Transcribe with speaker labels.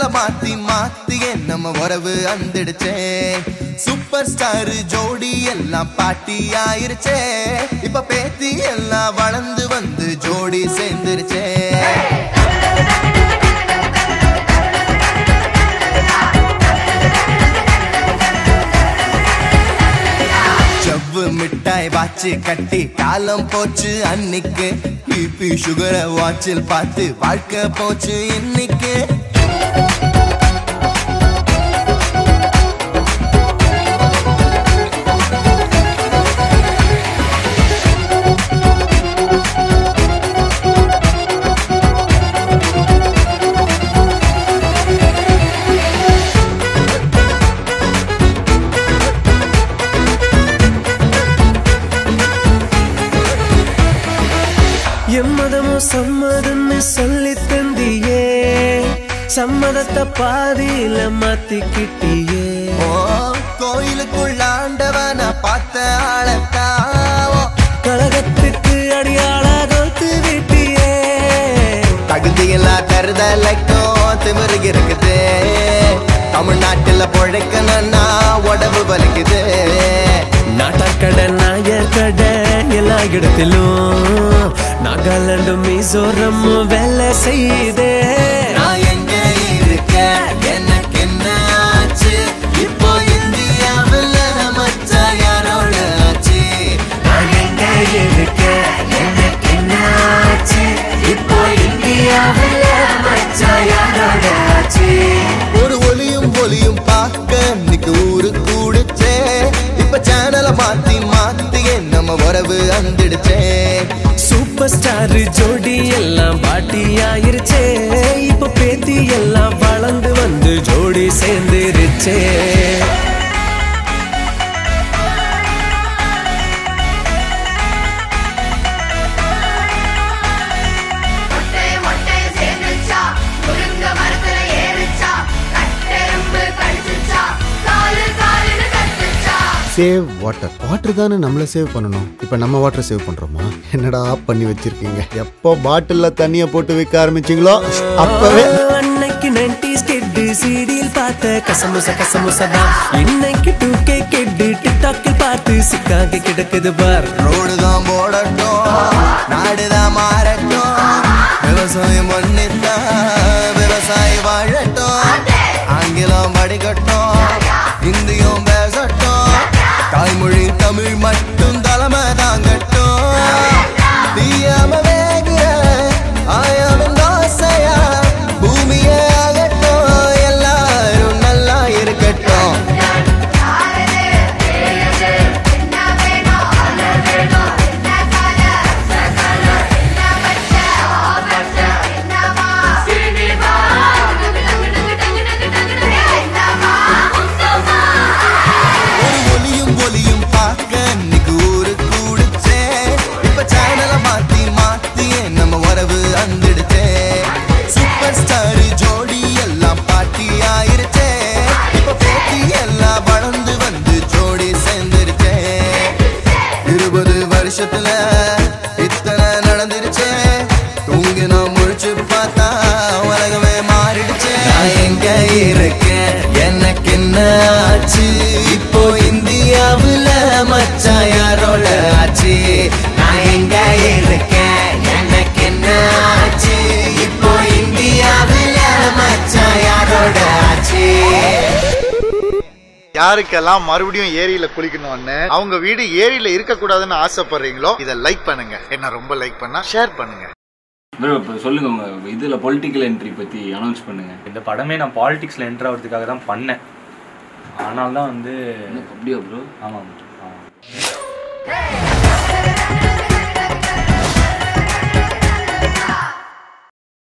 Speaker 1: மாத்தி மாத்தி நம்ம உறவு வந்துடுச்சே சூப்பர் ஸ்டார் ஜோடி எல்லாம் பாட்டி ஆயிருச்சே. இப்ப பேத்தி எல்லாம் வளர்ந்து வந்து ஜோடி சேர்ந்துருச்சே. செவ்வு மிட்டாய் வாச்சு கட்டி காலம் போச்சு அன்னைக்கு. பிபி சுகரை வாட்சில் பார்த்து வாழ்க்கை போச்சு இன்னைக்கு.
Speaker 2: எம்மதமும் சம்மதம்னு சொல்லி சம்மதத்தை பாதியில மாத்திக்கிட்டியே.
Speaker 1: கோயிலுக்குள்ள ஆண்டவன பார்த்த ஆளத்தாவோ
Speaker 2: கழகத்துக்கு அடியாள தோத்து விட்டியே
Speaker 1: தகுதியில்லா தருதலைக்கும் திமிரு இருக்குது. தமிழ்நாட்டுல பொழைக்கணும்னா உடம்பு வலிக்குது.
Speaker 2: நாட்டாக்கடை நாயர் கடை எல்லா இடத்திலும் நாகாலாண்டும் மிசோரமும் வேலை செய்தே
Speaker 1: இருக்கேன் என்ன ஆச்சு?
Speaker 2: சூப்பர் ஸ்டார் ஜோடி எல்லாம் பாட்டி ஆயிருச்சே இப்ப பேத்தி எல்லாம் வளர்ந்து வந்து ஜோடி சேர்ந்துருச்சே.
Speaker 3: சேவ் வாட்டர் வாட்டர் தானே நம்மள சேவ் பண்ணணும். இப்போ நம்ம வாட்டர் சேவ் பண்றோமா? என்னடா பண்ணி வச்சிருக்கீங்க? எப்போ பாட்டில்ல தண்ணியை போட்டு விற்க ஆரம்பிச்சீங்களோ அப்பவே
Speaker 2: அன்னைக்கு நைன்டிஸ் கெட்டு சீடியில் பார்த்த கசமுச கசமுசதான். இன்னைக்கு டூ கே கெட்டு டிக்டாக்கில் பார்த்து சிக்காக கிடக்குது பார்.
Speaker 1: ரோடு தான் போடட்டும் நாடு தான் மாறட்டும் விவசாயம் பண்ணித்தான்
Speaker 4: யாருக்கெல்லாம் மறுபடியும் ஏரியில குளிக்கணும்னு அவங்க வீடு ஏரியில இருக்கக்கூடாதுன்னு ஆசைப்படுறீங்களோ இதை லைக் பண்ணுங்க. என்ன ரொம்ப லைக் பண்ணா ஷேர் பண்ணுங்க.
Speaker 5: சொல்லுங்க இதுல பொலிட்டிக்கல் என்ட்ரி பத்தி அனௌன்ஸ் பண்ணுங்க.
Speaker 6: இந்த படமே நான் பாலிடிக்ஸ்ல என்ட்ரு ஆகிறதுக்காக தான் பண்ணேன். ஆனால் தான் வந்து
Speaker 5: அப்படியா ப்ரோ
Speaker 6: ஆமாம்